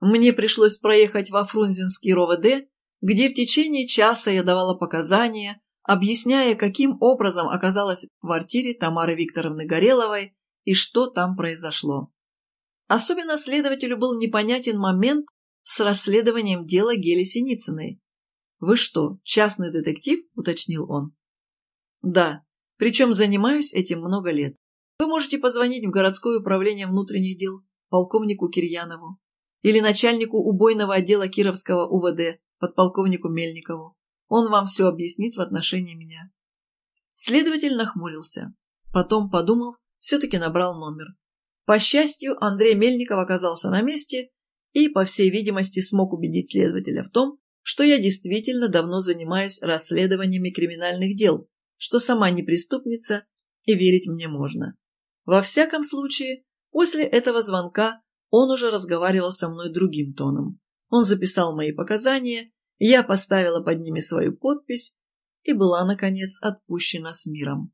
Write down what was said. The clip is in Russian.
Мне пришлось проехать во Фрунзенский РОВД, где в течение часа я давала показания, объясняя, каким образом оказалась в квартире Тамары Викторовны Гореловой и что там произошло. Особенно следователю был непонятен момент с расследованием дела Гели Синицыной. «Вы что, частный детектив?» – уточнил он. «Да, причем занимаюсь этим много лет. Вы можете позвонить в городское управление внутренних дел полковнику Кирьянову или начальнику убойного отдела Кировского УВД подполковнику Мельникову. Он вам все объяснит в отношении меня». Следователь нахмурился. Потом, подумав, все-таки набрал номер. По счастью, Андрей Мельников оказался на месте и, по всей видимости, смог убедить следователя в том, что я действительно давно занимаюсь расследованиями криминальных дел, что сама не преступница и верить мне можно. Во всяком случае, после этого звонка он уже разговаривал со мной другим тоном. Он записал мои показания, я поставила под ними свою подпись и была, наконец, отпущена с миром.